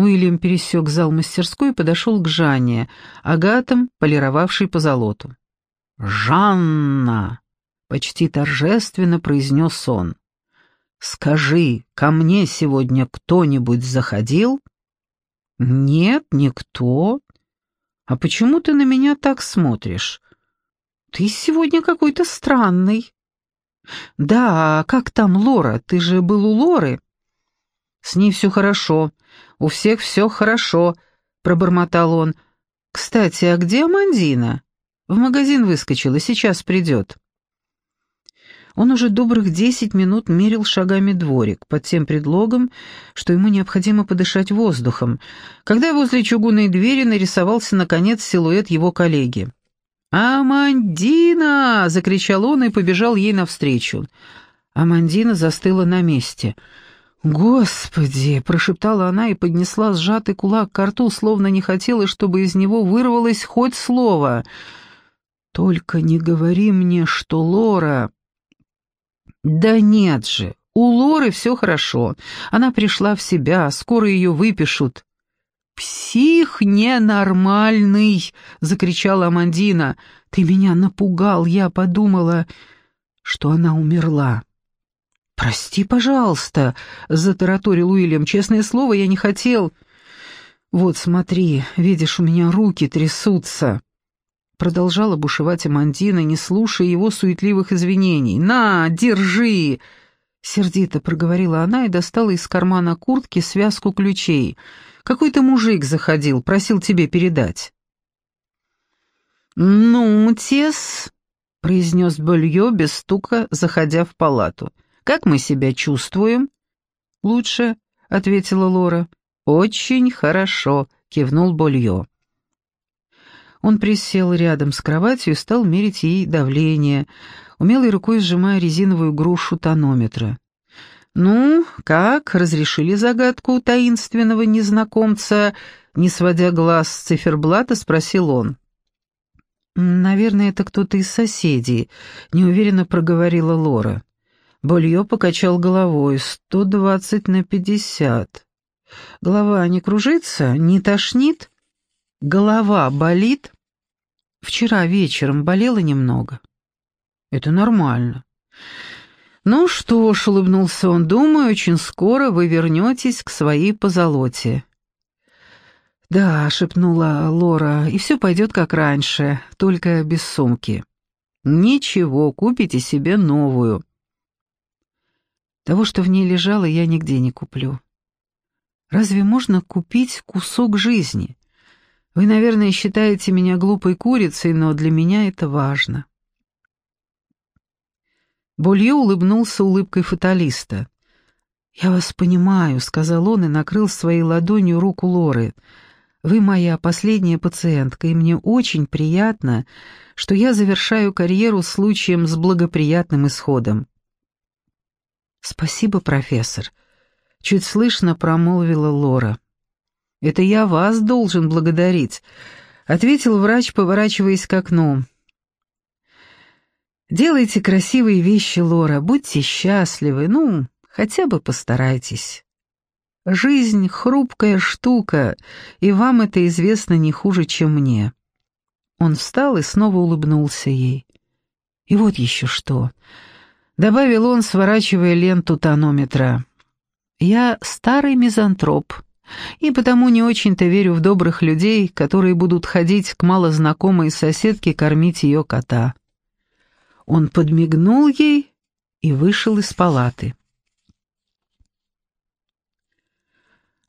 Уильям пересек зал мастерской и подошел к Жанне, агатом, полировавшей по золоту. «Жанна!» — почти торжественно произнес он. «Скажи, ко мне сегодня кто-нибудь заходил?» «Нет, никто. А почему ты на меня так смотришь? Ты сегодня какой-то странный». «Да, а как там Лора? Ты же был у Лоры?» «С ней все хорошо. У всех все хорошо», — пробормотал он. «Кстати, а где Амандина?» «В магазин выскочила, сейчас придет». Он уже добрых десять минут мерил шагами дворик, под тем предлогом, что ему необходимо подышать воздухом, когда возле чугунной двери нарисовался, наконец, силуэт его коллеги. «Амандина!» — закричал он и побежал ей навстречу. Амандина застыла на месте. «Господи!» — прошептала она и поднесла сжатый кулак к рту, словно не хотела, чтобы из него вырвалось хоть слово. «Только не говори мне, что Лора...» «Да нет же, у Лоры все хорошо. Она пришла в себя, скоро ее выпишут». «Псих ненормальный!» — закричала Амандина. «Ты меня напугал, я подумала, что она умерла». «Прости, пожалуйста», — затараторил Уильям. «Честное слово, я не хотел...» «Вот, смотри, видишь, у меня руки трясутся». Продолжала бушевать Амандина, не слушая его суетливых извинений. «На, держи!» Сердито проговорила она и достала из кармана куртки связку ключей. «Какой-то мужик заходил, просил тебе передать». «Ну, тес», — произнес Болье без стука, заходя в палату. «Как мы себя чувствуем?» «Лучше», — ответила Лора. «Очень хорошо», — кивнул Болье. Он присел рядом с кроватью и стал мерить ей давление, умелой рукой сжимая резиновую грушу тонометра. «Ну, как, разрешили загадку таинственного незнакомца?» Не сводя глаз с циферблата, спросил он. «Наверное, это кто-то из соседей», — неуверенно проговорила Лора. Болье покачал головой. «Сто двадцать на пятьдесят». «Голова не кружится? Не тошнит?» Голова болит? Вчера вечером болела немного. Это нормально. Ну что ж, улыбнулся он, думаю, очень скоро вы вернетесь к своей позолоте. Да, шепнула Лора, и все пойдет как раньше, только без сумки. Ничего, купите себе новую. Того, что в ней лежало, я нигде не куплю. Разве можно купить кусок жизни? Вы, наверное, считаете меня глупой курицей, но для меня это важно». Болье улыбнулся улыбкой фаталиста. «Я вас понимаю», — сказал он и накрыл своей ладонью руку Лоры. «Вы моя последняя пациентка, и мне очень приятно, что я завершаю карьеру случаем с благоприятным исходом». «Спасибо, профессор», — чуть слышно промолвила Лора. Это я вас должен благодарить», — ответил врач, поворачиваясь к окну. «Делайте красивые вещи, Лора, будьте счастливы, ну, хотя бы постарайтесь. Жизнь — хрупкая штука, и вам это известно не хуже, чем мне». Он встал и снова улыбнулся ей. «И вот еще что», — добавил он, сворачивая ленту тонометра. «Я старый мизантроп» и потому не очень-то верю в добрых людей, которые будут ходить к малознакомой соседке кормить ее кота. Он подмигнул ей и вышел из палаты.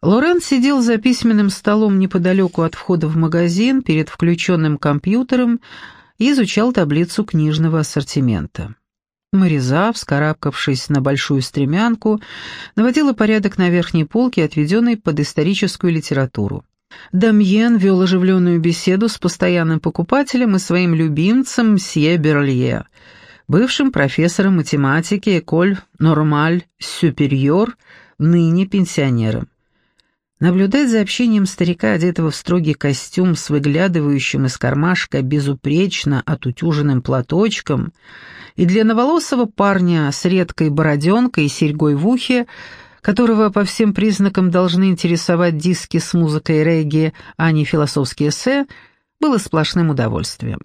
Лорен сидел за письменным столом неподалеку от входа в магазин перед включенным компьютером и изучал таблицу книжного ассортимента. Мариза, вскарабкавшись на большую стремянку, наводила порядок на верхней полке, отведенной под историческую литературу. Дамьен вел оживленную беседу с постоянным покупателем и своим любимцем мсье Берлье, бывшим профессором математики Эколь Нормаль Сюперьор, ныне пенсионером. Наблюдать за общением старика, одетого в строгий костюм с выглядывающим из кармашка безупречно отутюженным платочком, и длинноволосого парня с редкой бороденкой и серьгой в ухе, которого по всем признакам должны интересовать диски с музыкой регги, а не философские эссе, было сплошным удовольствием.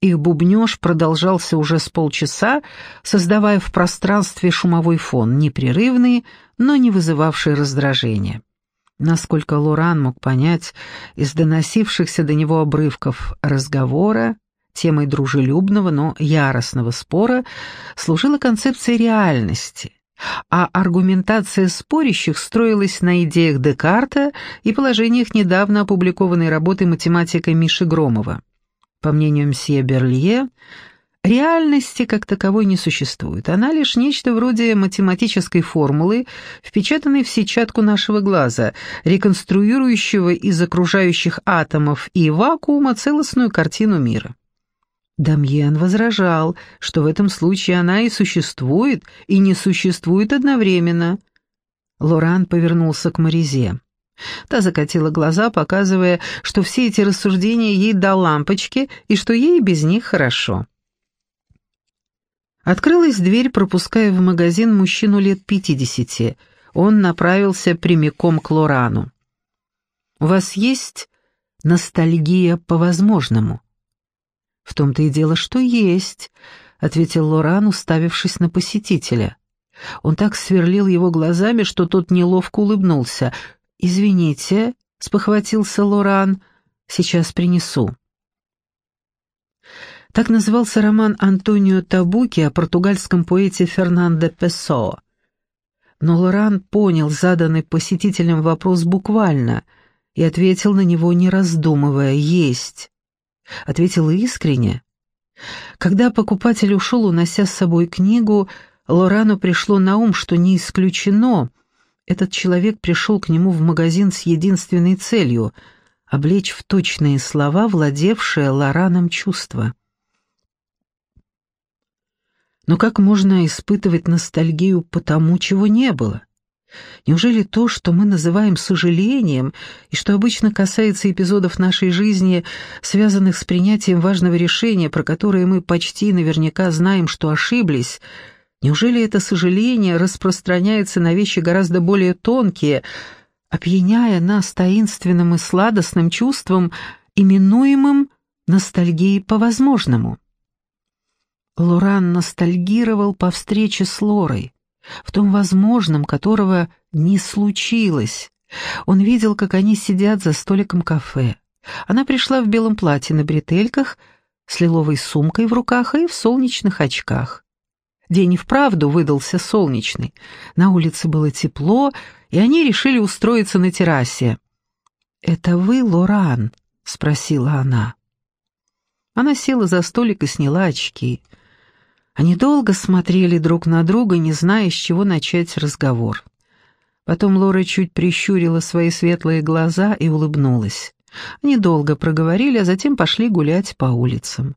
Их бубнёж продолжался уже с полчаса, создавая в пространстве шумовой фон, непрерывный, но не вызывавший раздражения. Насколько Лоран мог понять из доносившихся до него обрывков разговора, темой дружелюбного, но яростного спора служила концепция реальности, а аргументация спорящих строилась на идеях Декарта и положениях недавно опубликованной работы математика Миши Громова. По мнению мсье Берлье, реальности как таковой не существует. Она лишь нечто вроде математической формулы, впечатанной в сетчатку нашего глаза, реконструирующего из окружающих атомов и вакуума целостную картину мира. Дамьен возражал, что в этом случае она и существует, и не существует одновременно. Лоран повернулся к Маризе. Та закатила глаза, показывая, что все эти рассуждения ей до лампочки и что ей без них хорошо. Открылась дверь, пропуская в магазин мужчину лет пятидесяти. Он направился прямиком к Лорану. «У вас есть ностальгия по возможному?» «В том-то и дело, что есть», — ответил Лоран, уставившись на посетителя. Он так сверлил его глазами, что тот неловко улыбнулся — «Извините», — спохватился Лоран, — «сейчас принесу». Так назывался роман Антонио Табуки о португальском поэте Фернандо Песоа. Но Лоран понял заданный посетителем вопрос буквально и ответил на него, не раздумывая, «Есть». Ответил искренне. Когда покупатель ушел, унося с собой книгу, Лорану пришло на ум, что не исключено — этот человек пришел к нему в магазин с единственной целью — облечь в точные слова владевшее Лораном чувство. Но как можно испытывать ностальгию по тому, чего не было? Неужели то, что мы называем сожалением, и что обычно касается эпизодов нашей жизни, связанных с принятием важного решения, про которое мы почти наверняка знаем, что ошиблись — Неужели это сожаление распространяется на вещи гораздо более тонкие, опьяняя нас таинственным и сладостным чувством, именуемым ностальгией по возможному? Лоран ностальгировал по встрече с Лорой, в том возможном, которого не случилось. Он видел, как они сидят за столиком кафе. Она пришла в белом платье на бретельках, с лиловой сумкой в руках и в солнечных очках. День и вправду выдался солнечный. На улице было тепло, и они решили устроиться на террасе. «Это вы, Лоран?» — спросила она. Она села за столик и сняла очки. Они долго смотрели друг на друга, не зная, с чего начать разговор. Потом Лора чуть прищурила свои светлые глаза и улыбнулась. Они долго проговорили, а затем пошли гулять по улицам.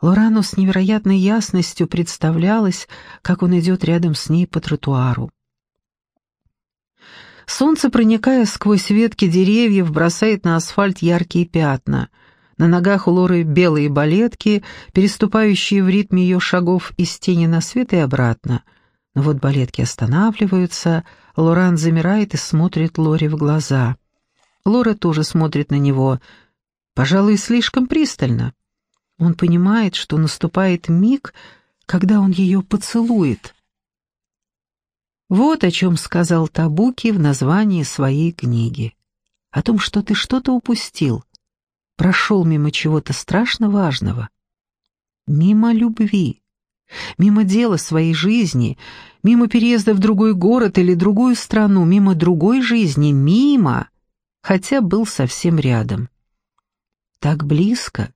Лорану с невероятной ясностью представлялось, как он идет рядом с ней по тротуару. Солнце, проникая сквозь ветки деревьев, бросает на асфальт яркие пятна. На ногах у Лоры белые балетки, переступающие в ритме ее шагов из тени на свет и обратно. Но вот балетки останавливаются, Лоран замирает и смотрит Лоре в глаза. Лора тоже смотрит на него, пожалуй, слишком пристально. Он понимает, что наступает миг, когда он ее поцелует. Вот о чем сказал Табуки в названии своей книги. О том, что ты что-то упустил, прошел мимо чего-то страшно важного. Мимо любви, мимо дела своей жизни, мимо переезда в другой город или другую страну, мимо другой жизни, мимо, хотя был совсем рядом. Так близко,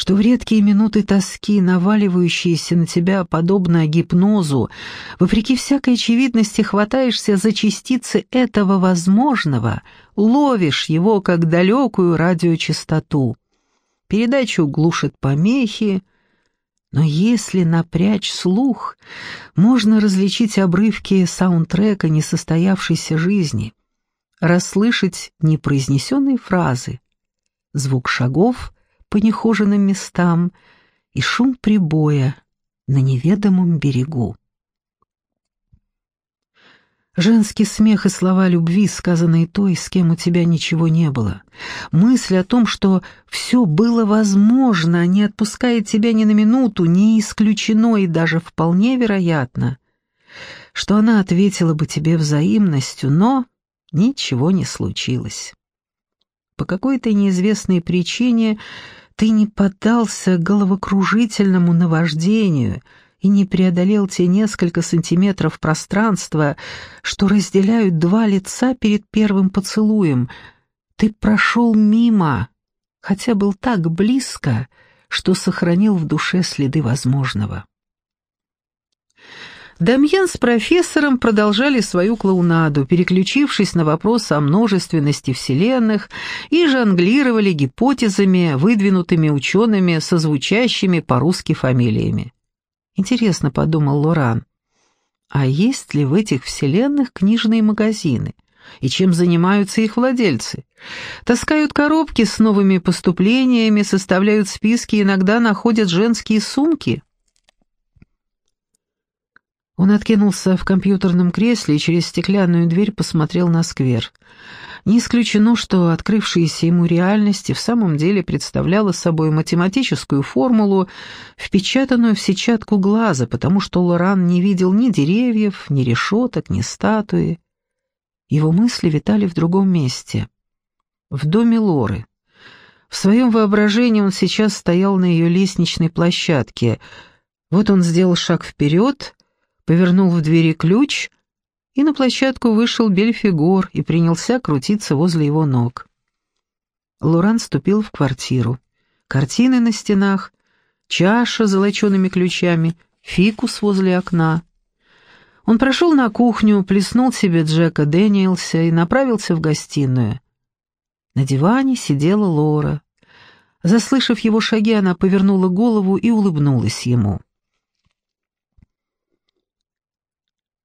что в редкие минуты тоски, наваливающиеся на тебя подобно гипнозу, вопреки всякой очевидности хватаешься за частицы этого возможного, ловишь его как далекую радиочастоту. Передачу глушат помехи, но если напрячь слух, можно различить обрывки саундтрека несостоявшейся жизни, расслышать непроизнесенные фразы, звук шагов — по нехоженным местам и шум прибоя на неведомом берегу. Женский смех и слова любви, сказанные той, с кем у тебя ничего не было. Мысль о том, что все было возможно, не отпускает тебя ни на минуту, не исключено и даже вполне вероятно, что она ответила бы тебе взаимностью, но ничего не случилось. По какой-то неизвестной причине ты не поддался головокружительному наваждению — и не преодолел те несколько сантиметров пространства, что разделяют два лица перед первым поцелуем. Ты прошел мимо, хотя был так близко, что сохранил в душе следы возможного. Дамьен с профессором продолжали свою клоунаду, переключившись на вопрос о множественности вселенных и жонглировали гипотезами, выдвинутыми учеными со звучащими по-русски фамилиями. Интересно, подумал Лоран, а есть ли в этих вселенных книжные магазины? И чем занимаются их владельцы? Таскают коробки с новыми поступлениями, составляют списки, иногда находят женские сумки. Он откинулся в компьютерном кресле и через стеклянную дверь посмотрел на сквер. Не исключено, что открывшаяся ему реальность в самом деле представляла собой математическую формулу, впечатанную в сетчатку глаза, потому что Лоран не видел ни деревьев, ни решеток, ни статуи. Его мысли витали в другом месте. В доме Лоры. В своем воображении он сейчас стоял на ее лестничной площадке. Вот он сделал шаг вперед, повернул в двери ключ — и на площадку вышел Бельфигор и принялся крутиться возле его ног. Лоран ступил в квартиру. Картины на стенах, чаша с золочеными ключами, фикус возле окна. Он прошел на кухню, плеснул себе Джека Дэниелса и направился в гостиную. На диване сидела Лора. Заслышав его шаги, она повернула голову и улыбнулась ему.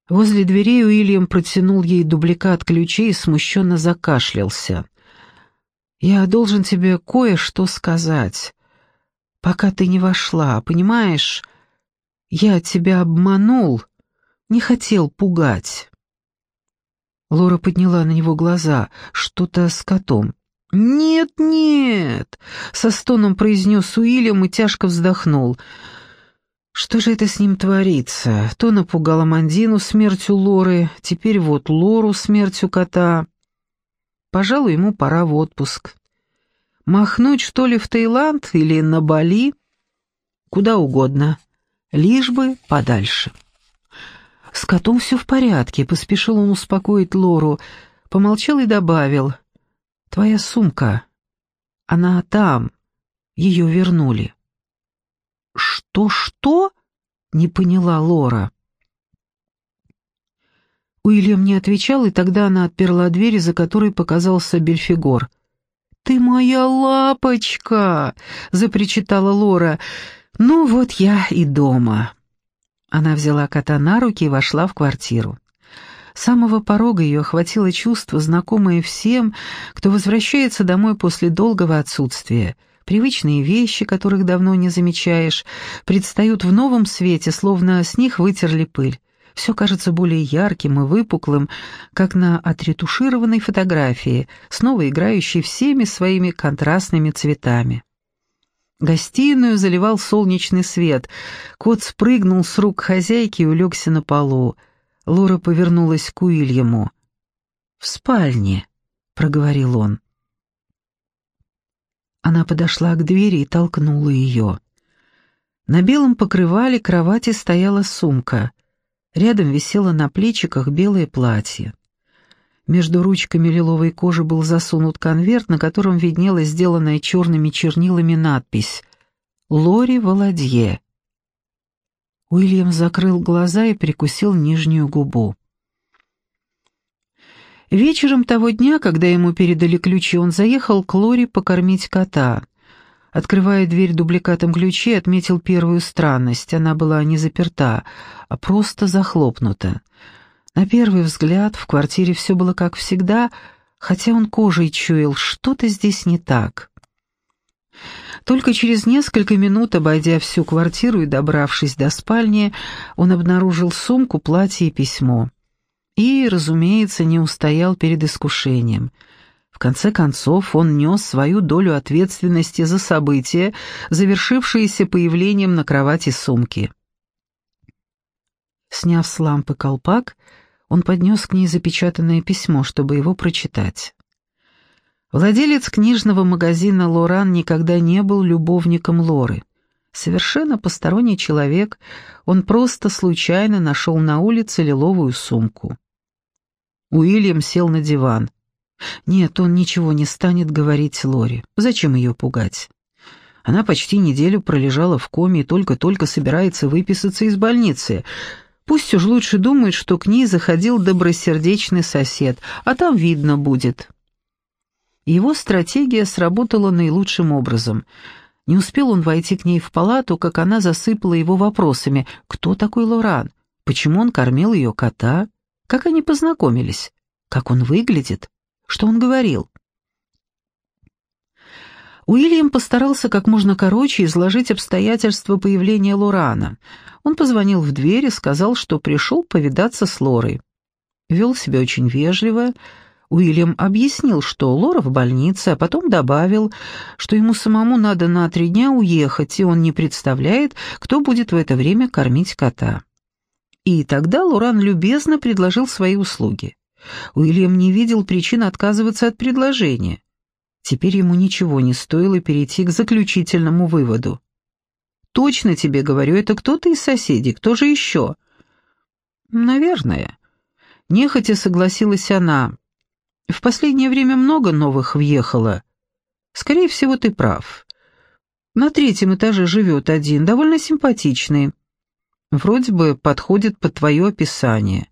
Возле дверей Уильям протянул ей дубликат ключей и смущенно закашлялся. «Я должен тебе кое-что сказать, пока ты не вошла, понимаешь? Я тебя обманул, не хотел пугать». Лора подняла на него глаза, что-то с котом. «Нет, нет!» — со стоном произнес Уильям и тяжко вздохнул — что же это с ним творится? То напугало Мандину смертью Лоры, теперь вот Лору смертью кота. Пожалуй, ему пора в отпуск. Махнуть, что ли, в Таиланд или на Бали? Куда угодно, лишь бы подальше. С котом все в порядке, поспешил он успокоить Лору, помолчал и добавил. «Твоя сумка, она там, ее вернули». «Что-что?» — не поняла Лора. Уильям не отвечал, и тогда она отперла дверь, за которой показался Бельфигор. «Ты моя лапочка!» — запричитала Лора. «Ну вот я и дома». Она взяла кота на руки и вошла в квартиру. С самого порога ее охватило чувство, знакомое всем, кто возвращается домой после долгого отсутствия — Привычные вещи, которых давно не замечаешь, предстают в новом свете, словно с них вытерли пыль. Все кажется более ярким и выпуклым, как на отретушированной фотографии, снова играющей всеми своими контрастными цветами. Гостиную заливал солнечный свет. Кот спрыгнул с рук хозяйки и улегся на полу. Лора повернулась к Уильяму. «В спальне», — проговорил он. Она подошла к двери и толкнула ее. На белом покрывале кровати стояла сумка. Рядом висело на плечиках белое платье. Между ручками лиловой кожи был засунут конверт, на котором виднелась сделанная черными чернилами надпись «Лори Володье». Уильям закрыл глаза и прикусил нижнюю губу. Вечером того дня, когда ему передали ключи, он заехал к Лоре покормить кота. Открывая дверь дубликатом ключей, отметил первую странность. Она была не заперта, а просто захлопнута. На первый взгляд в квартире все было как всегда, хотя он кожей чуял, что-то здесь не так. Только через несколько минут, обойдя всю квартиру и добравшись до спальни, он обнаружил сумку, платье и письмо. И, разумеется, не устоял перед искушением. В конце концов, он нес свою долю ответственности за события, завершившиеся появлением на кровати сумки. Сняв с лампы колпак, он поднес к ней запечатанное письмо, чтобы его прочитать. Владелец книжного магазина «Лоран» никогда не был любовником Лоры. Совершенно посторонний человек, он просто случайно нашел на улице лиловую сумку. Уильям сел на диван. Нет, он ничего не станет говорить Лоре. Зачем ее пугать? Она почти неделю пролежала в коме и только-только собирается выписаться из больницы. Пусть уж лучше думает, что к ней заходил добросердечный сосед, а там видно будет. Его стратегия сработала наилучшим образом. Не успел он войти к ней в палату, как она засыпала его вопросами. Кто такой Лоран? Почему он кормил ее кота? Как они познакомились? Как он выглядит? Что он говорил? Уильям постарался как можно короче изложить обстоятельства появления Лорана. Он позвонил в дверь и сказал, что пришел повидаться с Лорой. Вел себя очень вежливо. Уильям объяснил, что Лора в больнице, а потом добавил, что ему самому надо на три дня уехать, и он не представляет, кто будет в это время кормить кота. И тогда Лоран любезно предложил свои услуги. Уильям не видел причин отказываться от предложения. Теперь ему ничего не стоило перейти к заключительному выводу. «Точно тебе говорю, это кто-то из соседей, кто же еще?» «Наверное». Нехотя согласилась она. «В последнее время много новых въехало. Скорее всего, ты прав. На третьем этаже живет один, довольно симпатичный. Вроде бы подходит под твое описание.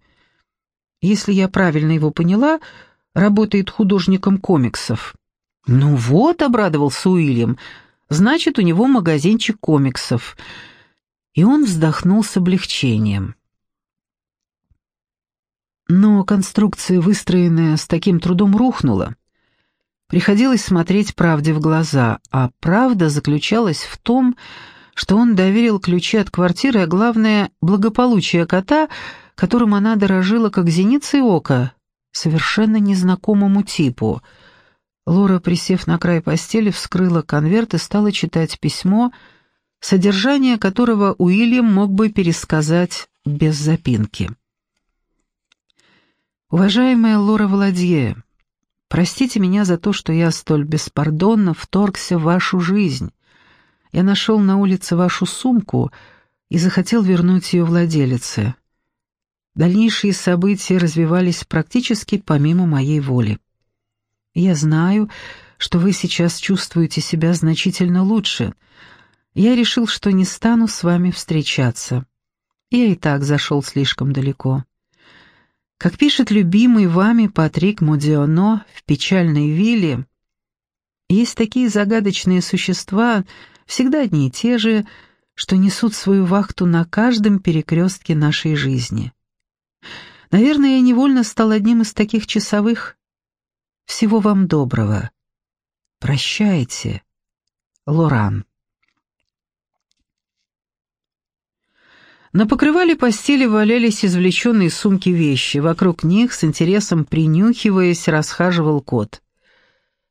Если я правильно его поняла, работает художником комиксов». «Ну вот», — обрадовался Уильям, — «значит, у него магазинчик комиксов». И он вздохнул с облегчением. Но конструкция, выстроенная с таким трудом, рухнула. Приходилось смотреть правде в глаза, а правда заключалась в том, что он доверил ключи от квартиры, а главное, благополучие кота, которым она дорожила как зеницей ока, совершенно незнакомому типу. Лора, присев на край постели, вскрыла конверт и стала читать письмо, содержание которого Уильям мог бы пересказать без запинки. «Уважаемая Лора Владье, простите меня за то, что я столь беспардонно вторгся в вашу жизнь. Я нашел на улице вашу сумку и захотел вернуть ее владелице. Дальнейшие события развивались практически помимо моей воли. Я знаю, что вы сейчас чувствуете себя значительно лучше. Я решил, что не стану с вами встречаться. Я и так зашел слишком далеко. Как пишет любимый вами Патрик Модионо в «Печальной вилле», есть такие загадочные существа, всегда одни и те же, что несут свою вахту на каждом перекрестке нашей жизни. Наверное, я невольно стал одним из таких часовых. Всего вам доброго. Прощайте, Лоран. На покрывале постели валялись извлеченные из сумки вещи. Вокруг них, с интересом принюхиваясь, расхаживал кот.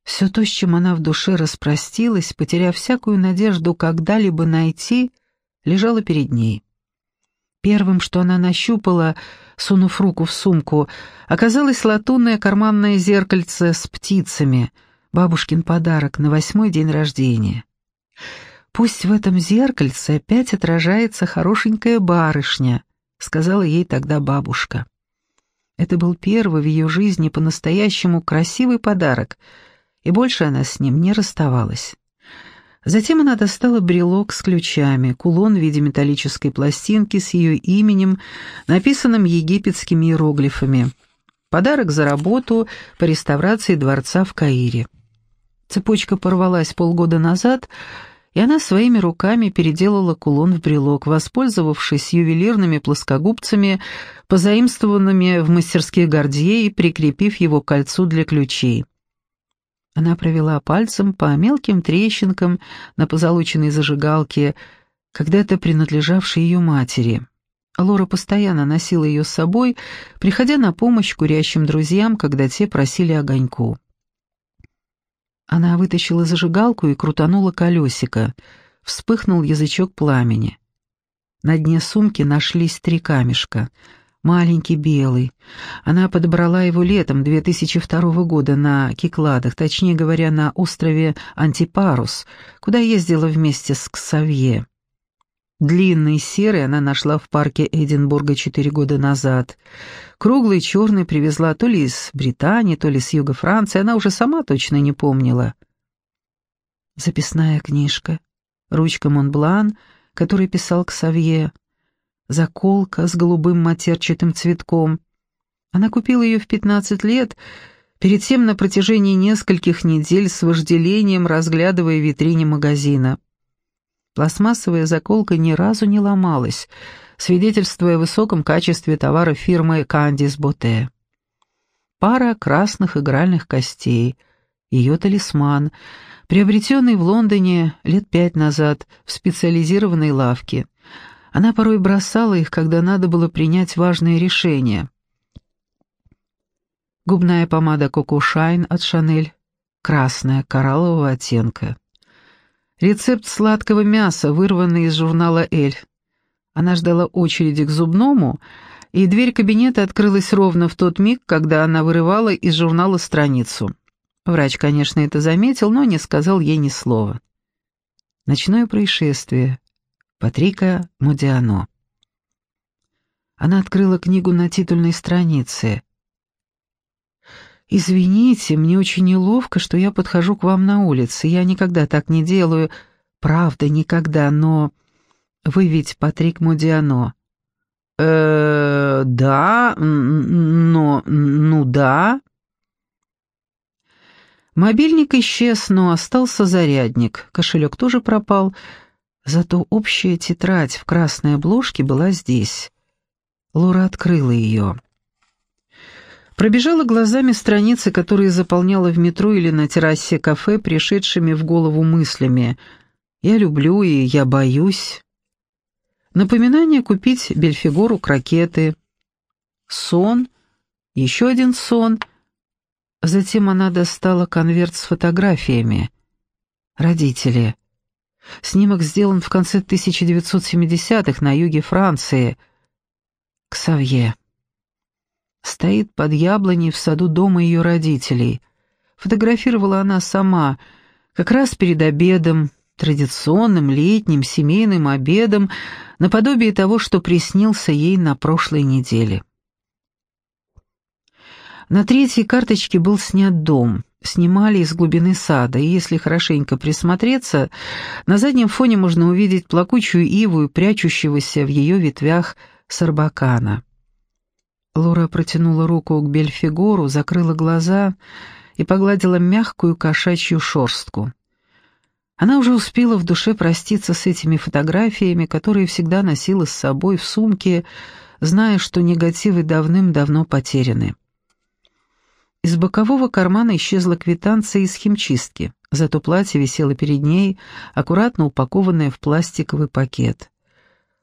Все то, с чем она в душе распростилась, потеряв всякую надежду когда-либо найти, лежало перед ней. Первым, что она нащупала, сунув руку в сумку, оказалось латунное карманное зеркальце с птицами, бабушкин подарок на восьмой день рождения. «Пусть в этом зеркальце опять отражается хорошенькая барышня», — сказала ей тогда бабушка. Это был первый в ее жизни по-настоящему красивый подарок — и больше она с ним не расставалась. Затем она достала брелок с ключами, кулон в виде металлической пластинки с ее именем, написанным египетскими иероглифами. Подарок за работу по реставрации дворца в Каире. Цепочка порвалась полгода назад, и она своими руками переделала кулон в брелок, воспользовавшись ювелирными плоскогубцами, позаимствованными в мастерских Гордье и прикрепив его к кольцу для ключей. Она провела пальцем по мелким трещинкам на позолоченной зажигалке, когда-то принадлежавшей ее матери. Лора постоянно носила ее с собой, приходя на помощь курящим друзьям, когда те просили огоньку. Она вытащила зажигалку и крутанула колесико. Вспыхнул язычок пламени. На дне сумки нашлись три камешка. Маленький белый. Она подобрала его летом 2002 года на Кикладах, точнее говоря, на острове Антипарус, куда ездила вместе с Ксавье. Длинный серый она нашла в парке Эдинбурга четыре года назад. Круглый черный привезла то ли из Британии, то ли с юга Франции, она уже сама точно не помнила. Записная книжка, ручка Монблан, который писал Ксавье, заколка с голубым матерчатым цветком. Она купила ее в пятнадцать лет, перед тем на протяжении нескольких недель с вожделением разглядывая витрине магазина. Пластмассовая заколка ни разу не ломалась, свидетельствуя о высоком качестве товара фирмы «Кандис Боте». Пара красных игральных костей, ее талисман, приобретенный в Лондоне лет пять назад в специализированной лавке. Она порой бросала их, когда надо было принять важные решения. Губная помада Коко Шайн от Шанель, красная, кораллового оттенка. Рецепт сладкого мяса, вырванный из журнала «Эль». Она ждала очереди к зубному, и дверь кабинета открылась ровно в тот миг, когда она вырывала из журнала страницу. Врач, конечно, это заметил, но не сказал ей ни слова. Ночное происшествие. Патрика Мудиано. Она открыла книгу на титульной странице. «Извините, мне очень неловко, что я подхожу к вам на улице. Я никогда так не делаю. Правда, никогда, но... Вы ведь Патрик Модиано». «Э-э, да, но... ну да». Мобильник исчез, но остался зарядник. Кошелек тоже пропал. Зато общая тетрадь в красной обложке была здесь. Лора открыла ее. Пробежала глазами страницы, которые заполняла в метро или на террасе кафе, пришедшими в голову мыслями «Я люблю» и «Я боюсь». Напоминание купить Бельфигору крокеты. Сон, еще один сон. Затем она достала конверт с фотографиями. Родители. Снимок сделан в конце 1970-х на юге Франции. Ксавье. Стоит под яблоней в саду дома ее родителей. Фотографировала она сама, как раз перед обедом, традиционным летним семейным обедом, наподобие того, что приснился ей на прошлой неделе. На третьей карточке был снят дом. Снимали из глубины сада, и если хорошенько присмотреться, на заднем фоне можно увидеть плакучую иву и прячущегося в ее ветвях сарбакана. Лора протянула руку к Бельфигору, закрыла глаза и погладила мягкую кошачью шорстку. Она уже успела в душе проститься с этими фотографиями, которые всегда носила с собой в сумке, зная, что негативы давным-давно потеряны. Из бокового кармана исчезла квитанция из химчистки, зато платье висело перед ней, аккуратно упакованное в пластиковый пакет.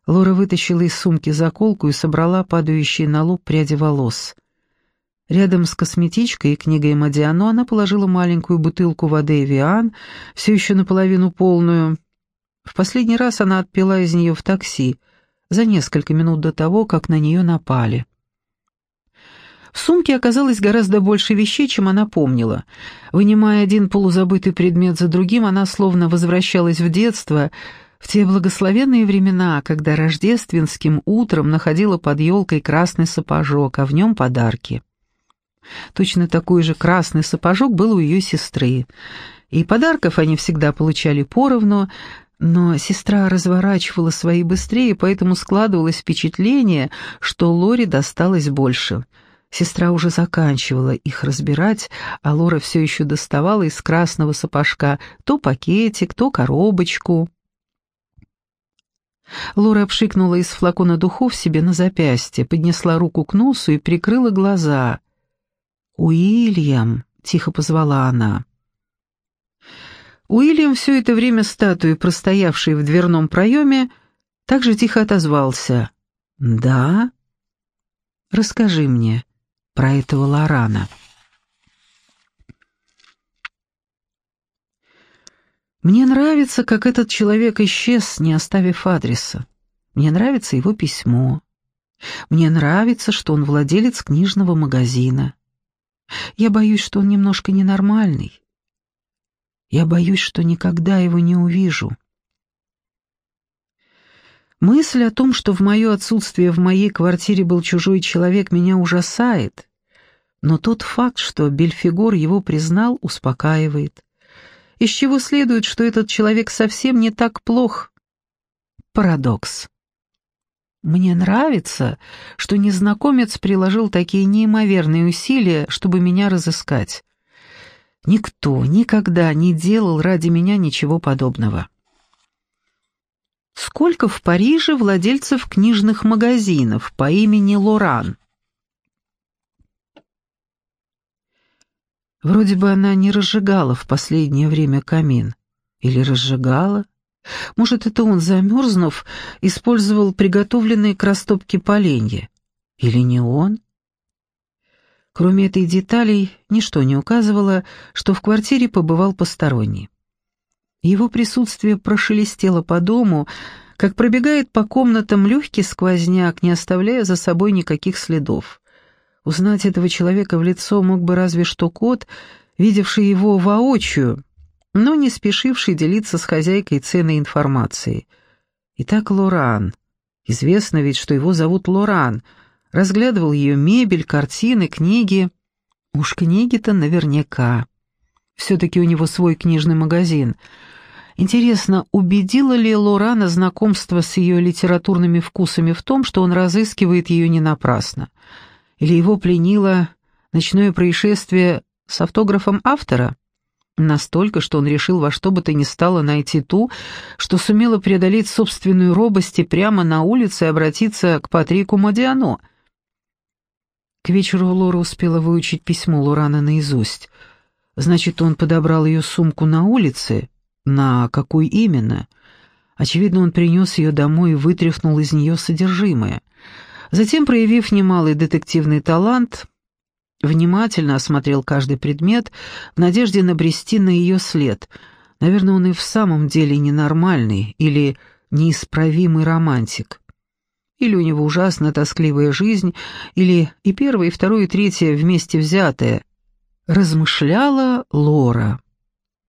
Лора вытащила из сумки заколку и собрала падающие на лоб пряди волос. Рядом с косметичкой и книгой Мадиано она положила маленькую бутылку воды «Эвиан», все еще наполовину полную. В последний раз она отпила из нее в такси, за несколько минут до того, как на нее напали. В сумке оказалось гораздо больше вещей, чем она помнила. Вынимая один полузабытый предмет за другим, она словно возвращалась в детство — в те благословенные времена, когда рождественским утром находила под елкой красный сапожок, а в нем подарки. Точно такой же красный сапожок был у ее сестры. И подарков они всегда получали поровну, но сестра разворачивала свои быстрее, поэтому складывалось впечатление, что Лоре досталось больше. Сестра уже заканчивала их разбирать, а Лора все еще доставала из красного сапожка то пакетик, то коробочку. Лора обшикнула из флакона духов себе на запястье, поднесла руку к носу и прикрыла глаза. «Уильям!» — тихо позвала она. Уильям, все это время статуи, простоявший в дверном проеме, также тихо отозвался. «Да? Расскажи мне про этого Лорана». Мне нравится, как этот человек исчез, не оставив адреса. Мне нравится его письмо. Мне нравится, что он владелец книжного магазина. Я боюсь, что он немножко ненормальный. Я боюсь, что никогда его не увижу. Мысль о том, что в мое отсутствие в моей квартире был чужой человек, меня ужасает, но тот факт, что Бельфигор его признал, успокаивает из чего следует, что этот человек совсем не так плох. Парадокс. Мне нравится, что незнакомец приложил такие неимоверные усилия, чтобы меня разыскать. Никто никогда не делал ради меня ничего подобного. Сколько в Париже владельцев книжных магазинов по имени Лоран? Вроде бы она не разжигала в последнее время камин. Или разжигала? Может, это он, замерзнув, использовал приготовленные к растопке поленья? Или не он? Кроме этой детали, ничто не указывало, что в квартире побывал посторонний. Его присутствие прошелестело по дому, как пробегает по комнатам легкий сквозняк, не оставляя за собой никаких следов. Узнать этого человека в лицо мог бы разве что кот, видевший его воочию, но не спешивший делиться с хозяйкой ценной информацией. Итак, Лоран. Известно ведь, что его зовут Лоран. Разглядывал ее мебель, картины, книги. Уж книги-то наверняка. Все-таки у него свой книжный магазин. Интересно, убедило ли Лорана знакомство с ее литературными вкусами в том, что он разыскивает ее не напрасно? Или его пленило ночное происшествие с автографом автора? Настолько, что он решил во что бы то ни стало найти ту, что сумела преодолеть собственную робость и прямо на улице обратиться к Патрику Модиано. К вечеру Лора успела выучить письмо Лорана наизусть. Значит, он подобрал ее сумку на улице? На какой именно? Очевидно, он принес ее домой и вытряхнул из нее содержимое — Затем, проявив немалый детективный талант, внимательно осмотрел каждый предмет в надежде набрести на ее след. Наверное, он и в самом деле ненормальный или неисправимый романтик. Или у него ужасно тоскливая жизнь, или и первое, и второе, и третье вместе взятое. Размышляла Лора.